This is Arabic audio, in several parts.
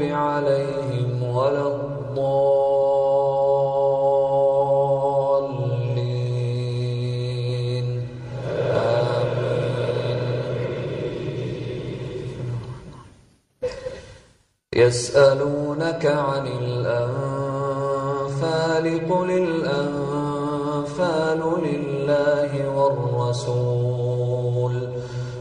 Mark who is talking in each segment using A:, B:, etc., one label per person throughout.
A: عليهم ولا الضالين. يسألونك عن الأنفال قل الأنفال لله والرسول.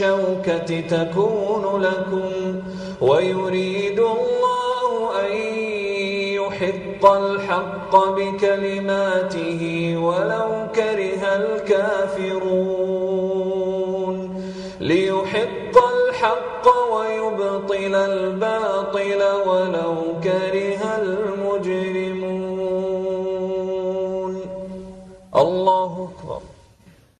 A: الشوكة تكون لكم ويريد الله أن يحق الحق بكلماته ولو كره الكافرون ليحق الحق ويبطل الباطل ولو كره المجرمون. الله